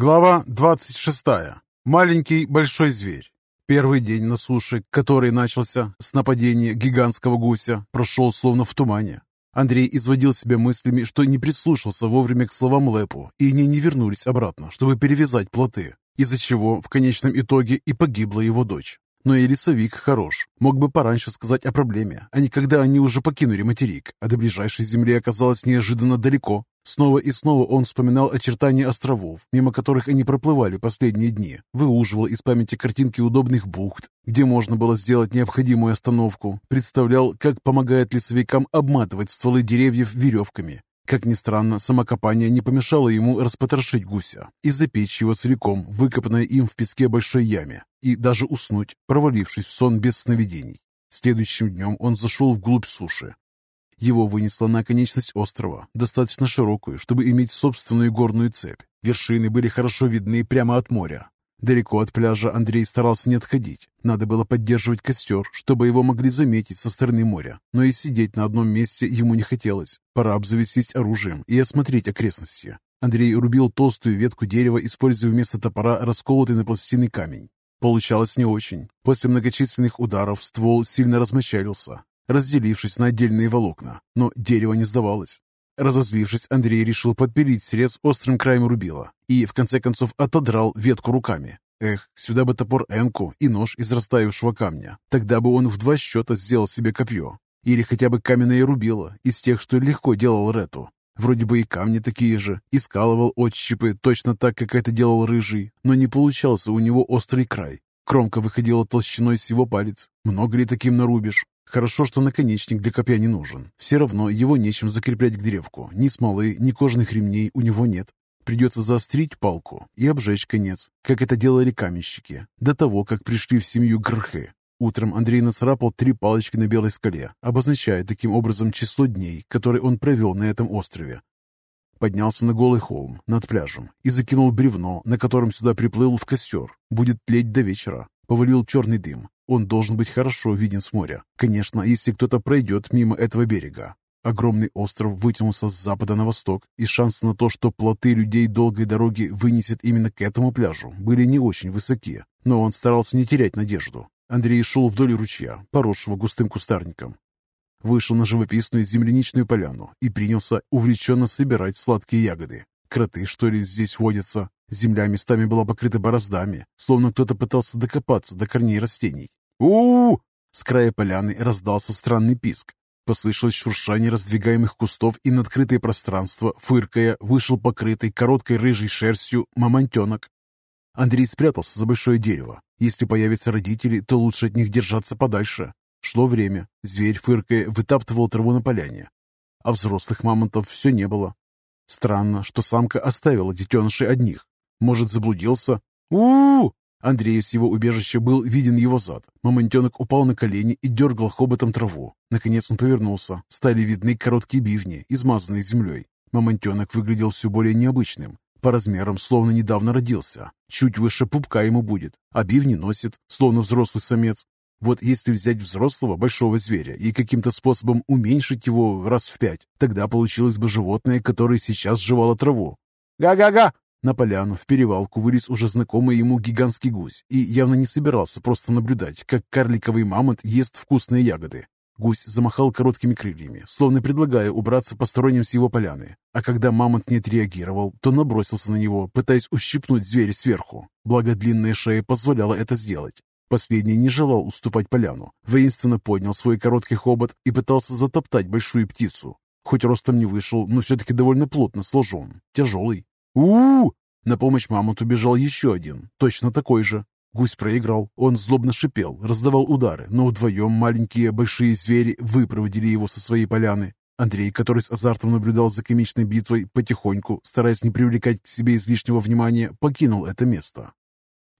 Глава 26. Маленький большой зверь. Первый день на суше, который начался с нападения гигантского гуся, прошел словно в тумане. Андрей изводил себя мыслями, что не прислушался вовремя к словам Лэпу, и они не вернулись обратно, чтобы перевязать плоты, из-за чего в конечном итоге и погибла его дочь. Но и лесовик хорош. Мог бы пораньше сказать о проблеме, а не когда они уже покинули материк, а до ближайшей земли оказалось неожиданно далеко. Снова и снова он вспоминал очертания островов, мимо которых они проплывали последние дни, выуживал из памяти картинки удобных бухт, где можно было сделать необходимую остановку, представлял, как помогает лесовикам обматывать стволы деревьев веревками, как ни странно, самокопание не помешало ему распотрошить гуся и запечь его целиком, выкопанной им в песке большой яме, и даже уснуть, провалившись в сон без сновидений. Следующим днем он зашел вглубь суши. Его вынесло на конечность острова, достаточно широкую, чтобы иметь собственную горную цепь. Вершины были хорошо видны прямо от моря, Далеко от пляжа Андрей старался не отходить. Надо было поддерживать костер, чтобы его могли заметить со стороны моря. Но и сидеть на одном месте ему не хотелось. Пора обзавестись оружием и осмотреть окрестности. Андрей рубил толстую ветку дерева, используя вместо топора расколотый на пластины камень. Получалось не очень. После многочисленных ударов ствол сильно размочалился, разделившись на отдельные волокна. Но дерево не сдавалось. Разозлившись, Андрей решил подпилить срез острым краем рубила и, в конце концов, отодрал ветку руками. Эх, сюда бы топор Энку и нож из растаявшего камня. Тогда бы он в два счета сделал себе копье. Или хотя бы каменное рубило, из тех, что легко делал Рету. Вроде бы и камни такие же, и скалывал отщипы точно так, как это делал Рыжий, но не получался у него острый край. Кромка выходила толщиной с его палец. Много ли таким нарубишь? Хорошо, что наконечник для копья не нужен. Все равно его нечем закреплять к древку. Ни смолы, ни кожаных ремней у него нет. Придется заострить палку и обжечь конец, как это делали каменщики, до того, как пришли в семью Грхы. Утром Андрей нацарапал три палочки на белой скале, обозначая таким образом число дней, которые он провел на этом острове. Поднялся на голый холм над пляжем и закинул бревно, на котором сюда приплыл в костер. Будет тлеть до вечера. Повалил черный дым. Он должен быть хорошо виден с моря. Конечно, если кто-то пройдет мимо этого берега. Огромный остров вытянулся с запада на восток, и шансы на то, что плоты людей долгой дороги вынесет именно к этому пляжу, были не очень высоки. Но он старался не терять надежду. Андрей шел вдоль ручья, поросшего густым кустарником. Вышел на живописную земляничную поляну и принялся увлеченно собирать сладкие ягоды. Кроты, что ли, здесь водятся? Земля местами была покрыта бороздами, словно кто-то пытался докопаться до корней растений у, -у, С края поляны раздался странный писк. Послышалось шуршание раздвигаемых кустов, и на открытое пространство, фыркая, вышел покрытый короткой рыжей шерстью мамонтенок. Андрей спрятался за большое дерево. Если появятся родители, то лучше от них держаться подальше. Шло время. Зверь, фыркая, вытаптывал траву на поляне. А взрослых мамонтов все не было. Странно, что самка оставила детенышей одних. Может, заблудился? у, -у, -у Андрею с его убежища был виден его зад. Мамонтенок упал на колени и дергал хоботом траву. Наконец он повернулся. Стали видны короткие бивни, измазанные землей. Мамонтенок выглядел все более необычным. По размерам словно недавно родился. Чуть выше пупка ему будет, а бивни носит, словно взрослый самец. Вот если взять взрослого большого зверя и каким-то способом уменьшить его раз в пять, тогда получилось бы животное, которое сейчас жевало траву. «Га-га-га!» На поляну в перевалку вылез уже знакомый ему гигантский гусь и явно не собирался просто наблюдать, как карликовый мамонт ест вкусные ягоды. Гусь замахал короткими крыльями, словно предлагая убраться посторонним с его поляны. А когда мамонт не отреагировал, то набросился на него, пытаясь ущипнуть зверя сверху. Благо длинная шея позволяла это сделать. Последний не желал уступать поляну, воинственно поднял свой короткий хобот и пытался затоптать большую птицу. Хоть ростом не вышел, но все-таки довольно плотно сложен, тяжелый у, -у, На помощь мамонту бежал еще один, точно такой же. Гусь проиграл, он злобно шипел, раздавал удары, но вдвоем маленькие большие звери выпроводили его со своей поляны. Андрей, который с азартом наблюдал за комичной битвой, потихоньку, стараясь не привлекать к себе излишнего внимания, покинул это место.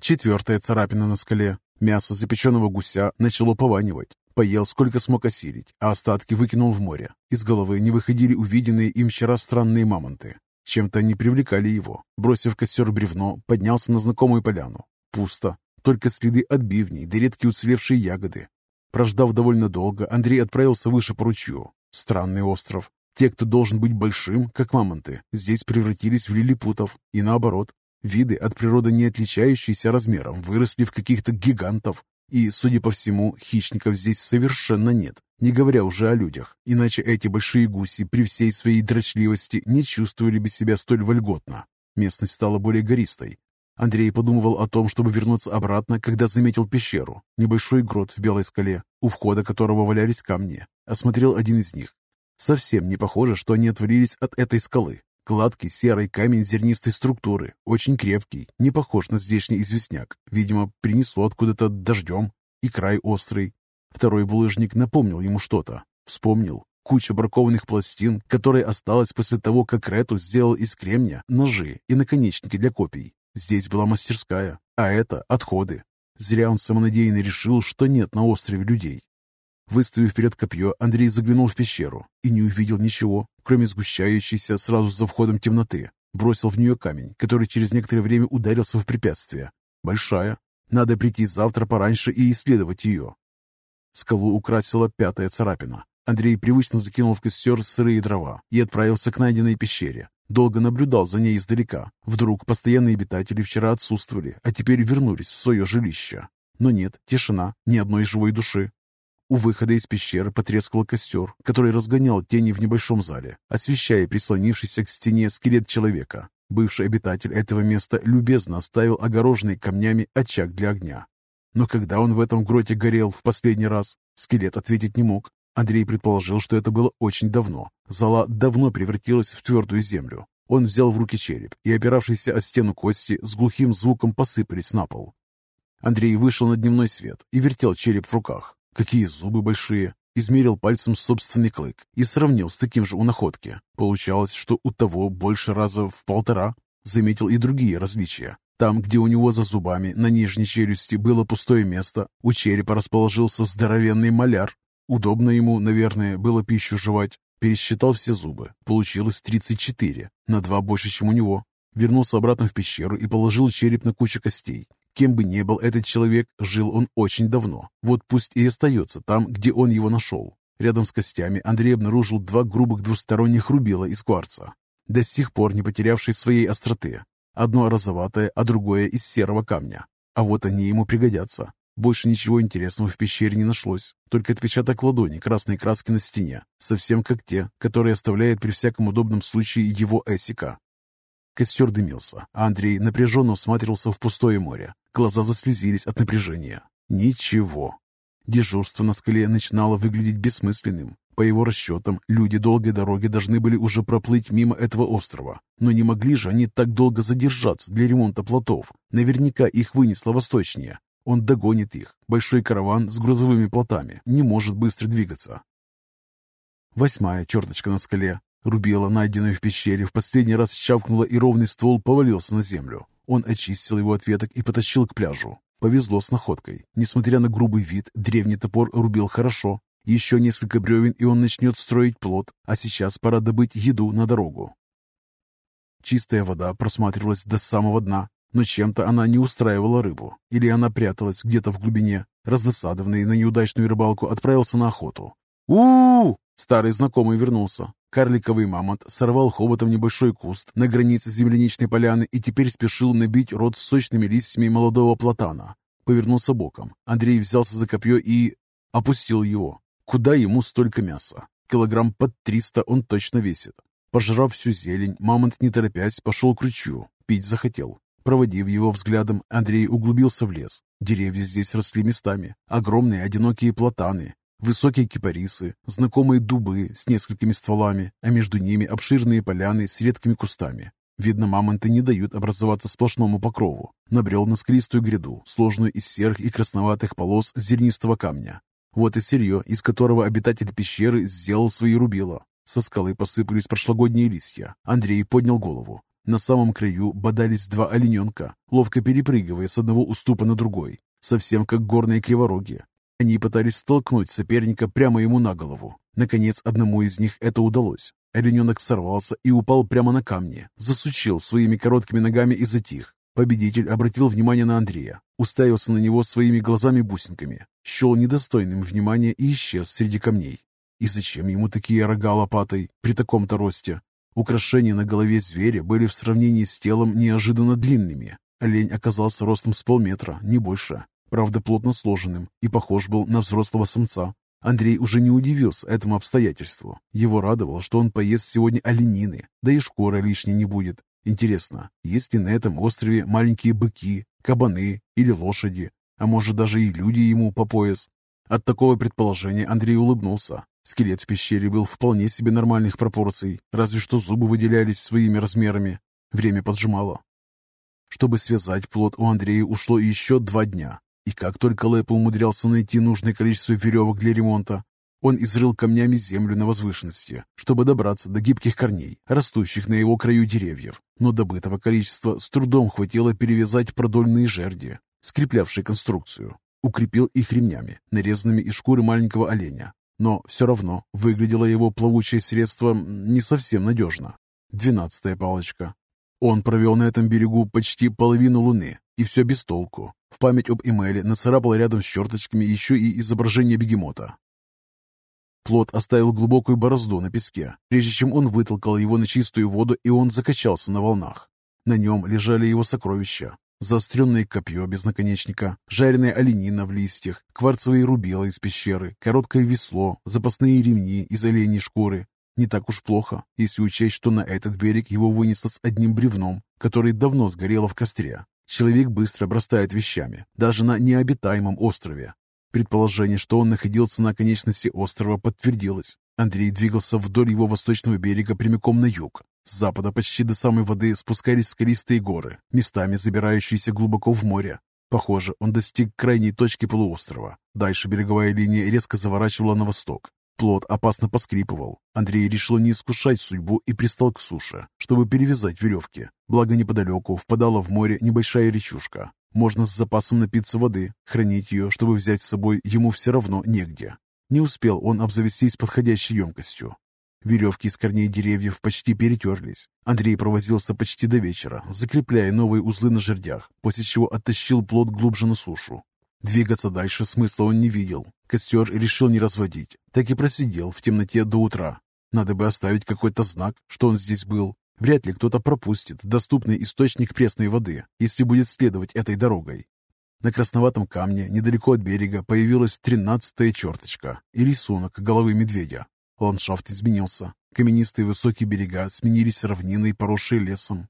Четвертая царапина на скале. Мясо запеченного гуся начало пованивать. Поел, сколько смог осилить, а остатки выкинул в море. Из головы не выходили увиденные им вчера странные мамонты. Чем-то они привлекали его. Бросив костер бревно, поднялся на знакомую поляну. Пусто. Только следы от бивней, да редкие уцелевшие ягоды. Прождав довольно долго, Андрей отправился выше по ручью. Странный остров. Те, кто должен быть большим, как мамонты, здесь превратились в лилипутов. И наоборот. Виды от природы не отличающиеся размером выросли в каких-то гигантов. И, судя по всему, хищников здесь совершенно нет, не говоря уже о людях. Иначе эти большие гуси при всей своей дрочливости не чувствовали бы себя столь вольготно. Местность стала более гористой. Андрей подумывал о том, чтобы вернуться обратно, когда заметил пещеру, небольшой грот в белой скале, у входа которого валялись камни. Осмотрел один из них. Совсем не похоже, что они отвалились от этой скалы. Гладкий серый камень зернистой структуры, очень крепкий, не похож на здешний известняк. Видимо, принесло откуда-то дождем. И край острый. Второй булыжник напомнил ему что-то. Вспомнил. Куча бракованных пластин, которая осталась после того, как Рету сделал из кремня ножи и наконечники для копий. Здесь была мастерская, а это отходы. Зря он самонадеянно решил, что нет на острове людей. Выставив вперед копье, Андрей заглянул в пещеру и не увидел ничего, кроме сгущающейся сразу за входом темноты. Бросил в нее камень, который через некоторое время ударился в препятствие. Большая. Надо прийти завтра пораньше и исследовать ее. Скалу украсила пятая царапина. Андрей привычно закинул в костер сырые дрова и отправился к найденной пещере. Долго наблюдал за ней издалека. Вдруг постоянные обитатели вчера отсутствовали, а теперь вернулись в свое жилище. Но нет, тишина, ни одной живой души. У выхода из пещеры потрескал костер, который разгонял тени в небольшом зале, освещая прислонившийся к стене скелет человека. Бывший обитатель этого места любезно оставил огороженный камнями очаг для огня. Но когда он в этом гроте горел в последний раз, скелет ответить не мог. Андрей предположил, что это было очень давно. Зала давно превратилась в твердую землю. Он взял в руки череп, и опиравшиеся о стену кости с глухим звуком посыпались на пол. Андрей вышел на дневной свет и вертел череп в руках. Какие зубы большие! Измерил пальцем собственный клык и сравнил с таким же у находки. Получалось, что у того больше раза в полтора. Заметил и другие различия. Там, где у него за зубами на нижней челюсти было пустое место, у черепа расположился здоровенный маляр. Удобно ему, наверное, было пищу жевать. Пересчитал все зубы. Получилось 34, на два больше, чем у него. Вернулся обратно в пещеру и положил череп на кучу костей. Кем бы ни был этот человек, жил он очень давно. Вот пусть и остается там, где он его нашел. Рядом с костями Андрей обнаружил два грубых двусторонних рубила из кварца, до сих пор не потерявшие своей остроты. Одно розоватое, а другое из серого камня. А вот они ему пригодятся. Больше ничего интересного в пещере не нашлось, только отпечаток ладони красной краски на стене, совсем как те, которые оставляет при всяком удобном случае его Эсика. Костер дымился, а Андрей напряженно всматривался в пустое море. Глаза заслезились от напряжения. Ничего. Дежурство на скале начинало выглядеть бессмысленным. По его расчетам, люди долгой дороги должны были уже проплыть мимо этого острова. Но не могли же они так долго задержаться для ремонта плотов. Наверняка их вынесло восточнее. Он догонит их. Большой караван с грузовыми плотами не может быстро двигаться. Восьмая черточка на скале. Рубела, найденная в пещере, в последний раз щавкнула, и ровный ствол повалился на землю. Он очистил его от веток и потащил к пляжу. Повезло с находкой. Несмотря на грубый вид, древний топор рубил хорошо. Еще несколько бревен, и он начнет строить плод, а сейчас пора добыть еду на дорогу. Чистая вода просматривалась до самого дна, но чем-то она не устраивала рыбу, или она пряталась где-то в глубине. Раздосадованный на неудачную рыбалку отправился на охоту. у у, -у Старый знакомый вернулся. Карликовый мамонт сорвал хоботом небольшой куст на границе земляничной поляны и теперь спешил набить рот сочными листьями молодого платана. Повернулся боком. Андрей взялся за копье и... опустил его. Куда ему столько мяса? Килограмм под триста он точно весит. Пожрав всю зелень, мамонт, не торопясь, пошел к ручью. Пить захотел. Проводив его взглядом, Андрей углубился в лес. Деревья здесь росли местами. Огромные одинокие платаны, Высокие кипарисы, знакомые дубы с несколькими стволами, а между ними обширные поляны с редкими кустами. Видно, мамонты не дают образоваться сплошному покрову. Набрел на скалистую гряду, сложную из серых и красноватых полос зернистого камня. Вот и сырье, из которого обитатель пещеры сделал свои рубила. Со скалы посыпались прошлогодние листья. Андрей поднял голову. На самом краю бодались два олененка, ловко перепрыгивая с одного уступа на другой, совсем как горные кривороги. Они пытались столкнуть соперника прямо ему на голову. Наконец, одному из них это удалось. Олененок сорвался и упал прямо на камни, засучил своими короткими ногами и затих. Победитель обратил внимание на Андрея, уставился на него своими глазами-бусинками, счел недостойным внимания и исчез среди камней. И зачем ему такие рога лопатой при таком-то росте? Украшения на голове зверя были в сравнении с телом неожиданно длинными. Олень оказался ростом с полметра, не больше. Правда, плотно сложенным и похож был на взрослого самца. Андрей уже не удивился этому обстоятельству. Его радовало, что он поест сегодня оленины, да и шкура лишней не будет. Интересно, есть ли на этом острове маленькие быки, кабаны или лошади, а может даже и люди ему по пояс? От такого предположения Андрей улыбнулся. Скелет в пещере был вполне себе нормальных пропорций, разве что зубы выделялись своими размерами. Время поджимало. Чтобы связать плод, у Андрея ушло еще два дня. И как только Лэп умудрялся найти нужное количество веревок для ремонта, он изрыл камнями землю на возвышенности, чтобы добраться до гибких корней, растущих на его краю деревьев. Но добытого количества с трудом хватило перевязать продольные жерди, скреплявшие конструкцию. Укрепил их ремнями, нарезанными из шкуры маленького оленя. Но все равно выглядело его плавучее средство не совсем надежно. Двенадцатая палочка. Он провел на этом берегу почти половину луны, и все без толку. В память об Эмеле нацарапал рядом с черточками еще и изображение бегемота. Плот оставил глубокую борозду на песке, прежде чем он вытолкал его на чистую воду, и он закачался на волнах. На нем лежали его сокровища. Заостренное копье без наконечника, жареная оленина в листьях, кварцевые рубила из пещеры, короткое весло, запасные ремни из оленей шкуры. Не так уж плохо, если учесть, что на этот берег его вынесло с одним бревном, которое давно сгорело в костре. Человек быстро обрастает вещами, даже на необитаемом острове. Предположение, что он находился на оконечности острова, подтвердилось. Андрей двигался вдоль его восточного берега прямиком на юг. С запада почти до самой воды спускались скалистые горы, местами забирающиеся глубоко в море. Похоже, он достиг крайней точки полуострова. Дальше береговая линия резко заворачивала на восток. Плот опасно поскрипывал. Андрей решил не искушать судьбу и пристал к суше, чтобы перевязать веревки. Благо неподалеку впадала в море небольшая речушка. Можно с запасом напиться воды, хранить ее, чтобы взять с собой, ему все равно негде. Не успел он обзавестись подходящей емкостью. Веревки из корней деревьев почти перетерлись. Андрей провозился почти до вечера, закрепляя новые узлы на жердях, после чего оттащил плод глубже на сушу. Двигаться дальше смысла он не видел. Костер решил не разводить, так и просидел в темноте до утра. Надо бы оставить какой-то знак, что он здесь был. Вряд ли кто-то пропустит доступный источник пресной воды, если будет следовать этой дорогой. На красноватом камне, недалеко от берега, появилась тринадцатая черточка и рисунок головы медведя. Ландшафт изменился. Каменистые высокие берега сменились равниной, поросшей лесом.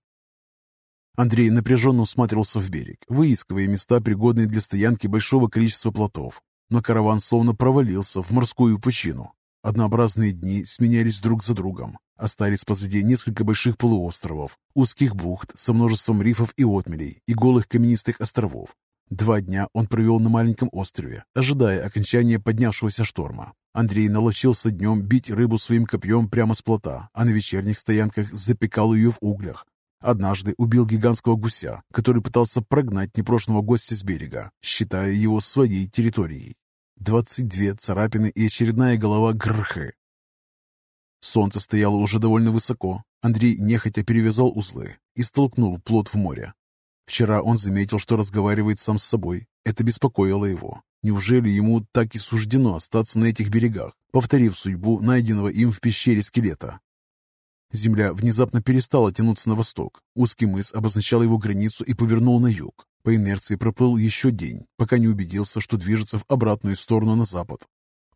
Андрей напряженно усматривался в берег, выискивая места, пригодные для стоянки большого количества плотов. Но караван словно провалился в морскую пучину. Однообразные дни сменялись друг за другом. Остались позади несколько больших полуостровов, узких бухт со множеством рифов и отмелей и голых каменистых островов. Два дня он провел на маленьком острове, ожидая окончания поднявшегося шторма. Андрей наловчился днем бить рыбу своим копьем прямо с плота, а на вечерних стоянках запекал ее в углях, Однажды убил гигантского гуся, который пытался прогнать непрошенного гостя с берега, считая его своей территорией. Двадцать две царапины и очередная голова грхы. Солнце стояло уже довольно высоко. Андрей нехотя перевязал узлы и столкнул плот в море. Вчера он заметил, что разговаривает сам с собой. Это беспокоило его. Неужели ему так и суждено остаться на этих берегах, повторив судьбу найденного им в пещере скелета? Земля внезапно перестала тянуться на восток. Узкий мыс обозначал его границу и повернул на юг. По инерции проплыл еще день, пока не убедился, что движется в обратную сторону на запад.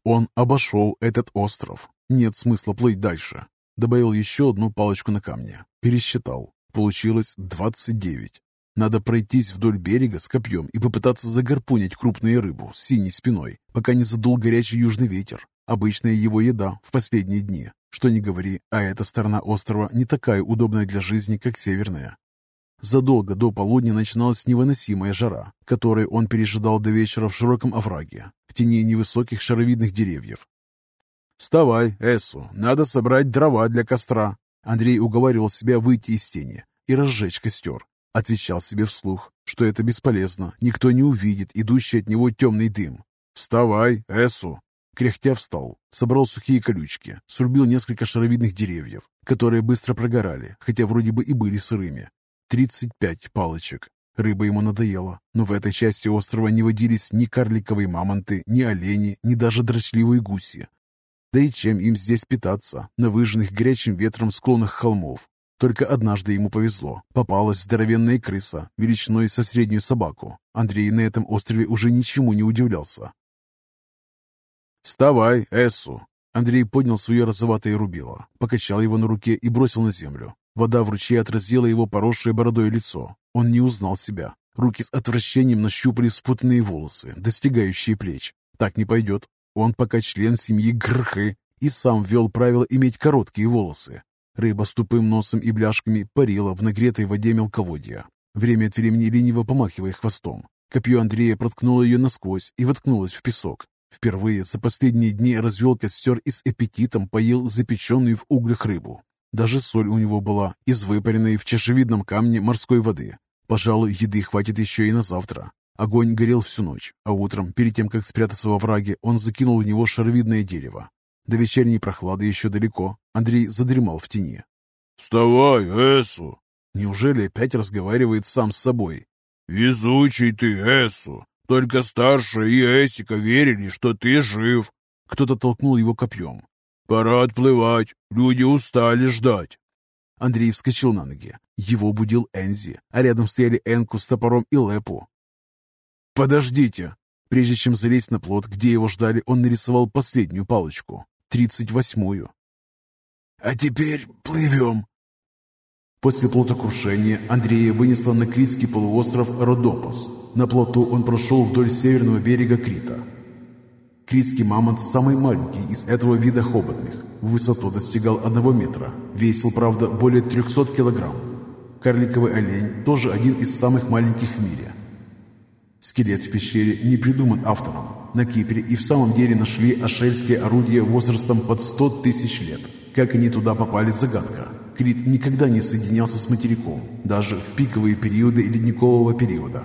Он обошел этот остров. Нет смысла плыть дальше. Добавил еще одну палочку на камне. Пересчитал. Получилось 29. Надо пройтись вдоль берега с копьем и попытаться загарпунить крупную рыбу с синей спиной, пока не задул горячий южный ветер. Обычная его еда в последние дни. Что ни говори, а эта сторона острова не такая удобная для жизни, как северная. Задолго до полудня начиналась невыносимая жара, которую он пережидал до вечера в широком овраге, в тени невысоких шаровидных деревьев. «Вставай, Эсу, надо собрать дрова для костра». Андрей уговаривал себя выйти из тени и разжечь костер. Отвечал себе вслух, что это бесполезно, никто не увидит идущий от него темный дым. «Вставай, Эсу!» Кряхтя встал, собрал сухие колючки, срубил несколько шаровидных деревьев, которые быстро прогорали, хотя вроде бы и были сырыми. Тридцать пять палочек. Рыба ему надоела, но в этой части острова не водились ни карликовые мамонты, ни олени, ни даже дрочливые гуси. Да и чем им здесь питаться, на выжженных горячим ветром склонах холмов? Только однажды ему повезло. Попалась здоровенная крыса, величиной со среднюю собаку. Андрей на этом острове уже ничему не удивлялся. «Вставай, Эссу!» Андрей поднял свое розоватое рубило, покачал его на руке и бросил на землю. Вода в ручье отразила его поросшее бородой лицо. Он не узнал себя. Руки с отвращением нащупали спутанные волосы, достигающие плеч. Так не пойдет. Он пока член семьи Грхы и сам ввел правило иметь короткие волосы. Рыба с тупым носом и бляшками парила в нагретой воде мелководья, время от времени лениво помахивая хвостом. Копье Андрея проткнуло ее насквозь и воткнулось в песок. Впервые за последние дни развел костер и с аппетитом поел запеченную в углях рыбу. Даже соль у него была из выпаренной в чашевидном камне морской воды. Пожалуй, еды хватит еще и на завтра. Огонь горел всю ночь, а утром, перед тем, как спрятаться во враге, он закинул в него шаровидное дерево. До вечерней прохлады еще далеко. Андрей задремал в тени. «Вставай, Эсу!» Неужели опять разговаривает сам с собой? «Везучий ты, Эсу! Только старшая и Эсика верили, что ты жив!» Кто-то толкнул его копьем. «Пора отплывать, люди устали ждать!» Андрей вскочил на ноги. Его будил Энзи, а рядом стояли Энку с топором и Лепу. «Подождите!» Прежде чем залезть на плот, где его ждали, он нарисовал последнюю палочку, тридцать восьмую. «А теперь плывем!» После плотокрушения Андрея вынесло на Критский полуостров Родопос. На плоту он прошел вдоль северного берега Крита. Критский мамонт самый маленький из этого вида хоботных. В высоту достигал одного метра. Весил, правда, более 300 килограмм. Карликовый олень тоже один из самых маленьких в мире. Скелет в пещере не придуман автором. На Кипре и в самом деле нашли ашельские орудия возрастом под 100 тысяч лет. Как они туда попали – загадка. Крит никогда не соединялся с материком, даже в пиковые периоды ледникового периода.